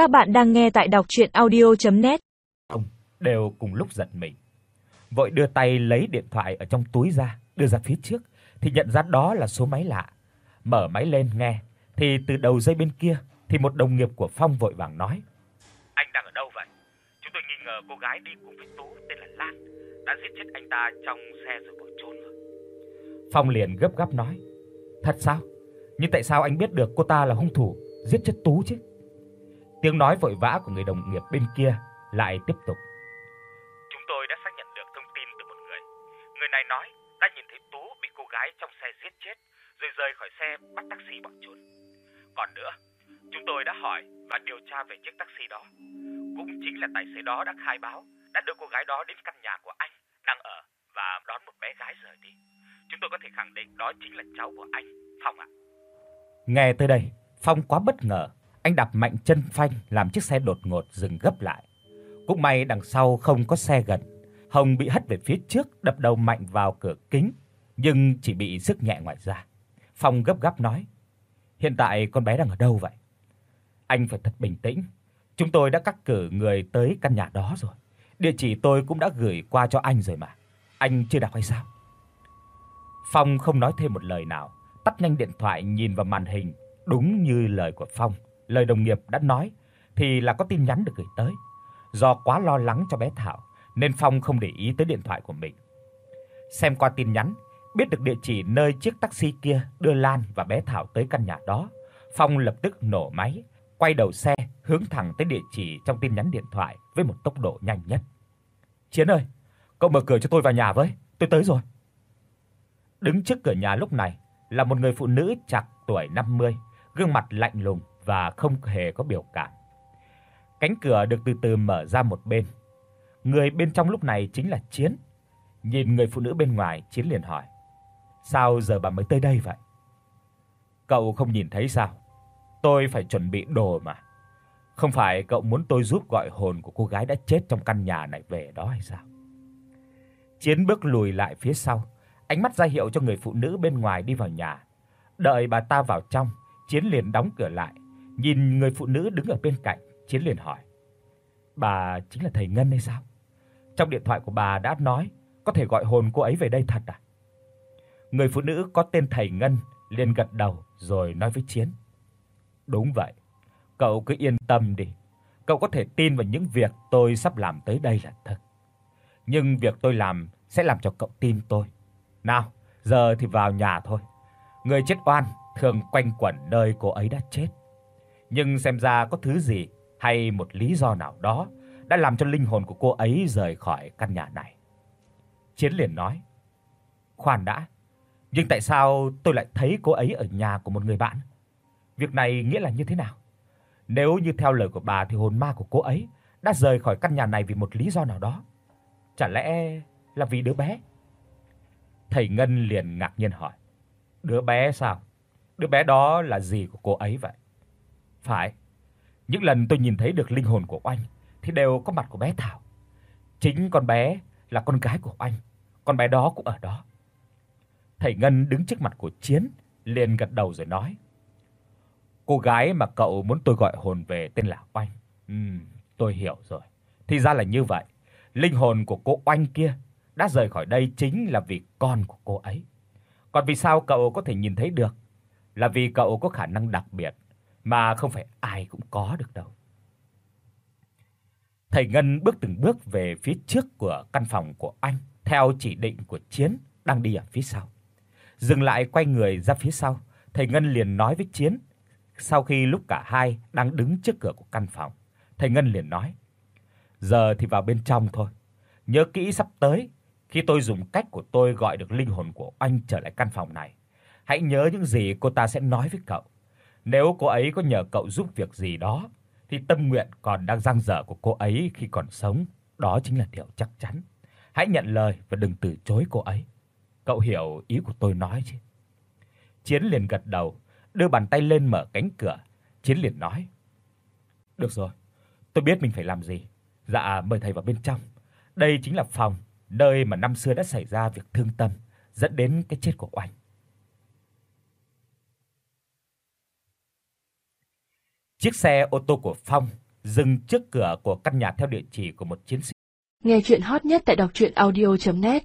Các bạn đang nghe tại đọc audio net Ông đều cùng lúc giật mình. Vội đưa tay lấy điện thoại ở trong túi ra, đưa ra phía trước thì nhận ra đó là số máy lạ. Mở máy lên nghe thì từ đầu dây bên kia thì một đồng nghiệp của Phong vội vàng nói: "Anh đang ở đâu vậy? Chúng tôi nghi ngờ cô gái đi cùng với Tú tên là Lan đã giết chết anh ta trong xe rồi bỏ trốn rồi." Phong liền gấp gáp nói: "Thật sao? Nhưng tại sao anh biết được cô ta là hung thủ giết chết Tú chứ?" Tiếng nói vội vã của người đồng nghiệp bên kia lại tiếp tục. Chúng tôi đã xác nhận được thông tin từ một người. Người này nói đã nhìn thấy Tú bị cô gái trong xe giết chết rồi rời khỏi xe bắt taxi bỏ trốn. Còn nữa, chúng tôi đã hỏi và điều tra về chiếc taxi đó. Cũng chính là tài xế đó đã khai báo đã đưa cô gái đó đến căn nhà của anh đang ở và đón một bé gái rời đi. Chúng tôi có thể khẳng định đó chính là cháu của anh, Phong ạ. Nghe tới đây, Phong quá bất ngờ, anh đạp mạnh chân phanh làm chiếc xe đột ngột dừng gấp lại. Cũng may đằng sau không có xe gần. Hồng bị hất về phía trước, đập đầu mạnh vào cửa kính, nhưng chỉ bị sức nhẹ ngoài da. Phong gấp gáp nói: "Hiện tại con bé đang ở đâu vậy?" Anh phải thật bình tĩnh. Chúng tôi đã cắt cử người tới căn nhà đó rồi. Địa chỉ tôi cũng đã gửi qua cho anh rồi mà. Anh chưa đọc hay sao? Phong không nói thêm một lời nào, tắt nhanh điện thoại nhìn vào màn hình, đúng như lời của Phong, lời đồng nghiệp đã nói thì là có tin nhắn được gửi tới. Do quá lo lắng cho bé Thảo nên Phong không để ý tới điện thoại của mình. Xem qua tin nhắn, biết được địa chỉ nơi chiếc taxi kia đưa Lan và bé Thảo tới căn nhà đó, Phong lập tức nổ máy, quay đầu xe hướng thẳng tới địa chỉ trong tin nhắn điện thoại với một tốc độ nhanh nhất. "Chiến ơi, cậu mở cửa cho tôi vào nhà với, tôi tới rồi." Đứng trước cửa nhà lúc này là một người phụ nữ chạc tuổi 50, gương mặt lạnh lùng và không hề có biểu cảm. Cánh cửa được từ từ mở ra một bên. Người bên trong lúc này chính là Chiến. Nhìn người phụ nữ bên ngoài, Chiến liền hỏi: "Sao giờ bà mới tới đây vậy?" "Cậu không nhìn thấy sao? Tôi phải chuẩn bị đồ mà. Không phải cậu muốn tôi giúp gọi hồn của cô gái đã chết trong căn nhà này về đó hay sao?" Chiến bước lùi lại phía sau, ánh mắt ra hiệu cho người phụ nữ bên ngoài đi vào nhà. Đợi bà ta vào trong, Chiến liền đóng cửa lại, nhìn người phụ nữ đứng ở bên cạnh, Chiến liền hỏi: "Bà chính là thầy Ngân hay sao? Trong điện thoại của bà đã nói có thể gọi hồn cô ấy về đây thật à?" Người phụ nữ có tên thầy Ngân liền gật đầu rồi nói với Chiến: "Đúng vậy, cậu cứ yên tâm đi. Cậu có thể tin vào những việc tôi sắp làm tới đây là thật. Nhưng việc tôi làm sẽ làm cho cậu tin tôi. Nào, giờ thì vào nhà thôi. Người chết oan thường quanh quẩn nơi cô ấy đã chết. Nhưng xem ra có thứ gì hay một lý do nào đó đã làm cho linh hồn của cô ấy rời khỏi căn nhà này. Chiến liền nói: "Khoan đã, nhưng tại sao tôi lại thấy cô ấy ở nhà của một người bạn? Việc này nghĩa là như thế nào? Nếu như theo lời của bà thì hồn ma của cô ấy đã rời khỏi căn nhà này vì một lý do nào đó. Chả lẽ là vì đứa bé?" Thầy Ngân liền ngạc nhiên hỏi: "Đứa bé sao? Đứa bé đó là gì của cô ấy vậy?" "Phải, những lần tôi nhìn thấy được linh hồn của Oanh thì đều có mặt của bé Thảo. Chính con bé là con gái của Oanh, con bé đó cũng ở đó." Thầy Ngân đứng trước mặt của Chiến, liền gật đầu rồi nói: "Cô gái mà cậu muốn tôi gọi hồn về tên là Oanh. Ừm, tôi hiểu rồi. Thì ra là như vậy. Linh hồn của cô Oanh kia đã rời khỏi đây chính là vì con của cô ấy. Còn vì sao cậu có thể nhìn thấy được? Là vì cậu có khả năng đặc biệt mà không phải ai cũng có được đâu. Thầy Ngân bước từng bước về phía trước của căn phòng của anh, theo chỉ định của Chiến đang đi ở phía sau. Dừng lại quay người ra phía sau, thầy Ngân liền nói với Chiến, sau khi lúc cả hai đang đứng trước cửa của căn phòng, thầy Ngân liền nói: "Giờ thì vào bên trong thôi. Nhớ kỹ sắp tới khi tôi dùng cách của tôi gọi được linh hồn của anh trở lại căn phòng này, hãy nhớ những gì cô ta sẽ nói với cậu. Nếu cô ấy có nhờ cậu giúp việc gì đó thì tâm nguyện còn đang dang dở của cô ấy khi còn sống, đó chính là điều chắc chắn. Hãy nhận lời và đừng từ chối cô ấy. Cậu hiểu ý của tôi nói chứ?" Chiến liền gật đầu, đưa bàn tay lên mở cánh cửa, Chiến liền nói: "Được rồi, tôi biết mình phải làm gì. Dạ mời thầy vào bên trong. Đây chính là phòng nơi mà năm xưa đã xảy ra việc thương tâm dẫn đến cái chết của Oanh." Chiếc xe ô tô của Phong dừng trước cửa của căn nhà theo địa chỉ của một chiến sĩ. Nghe truyện hot nhất tại doctruyenaudio.net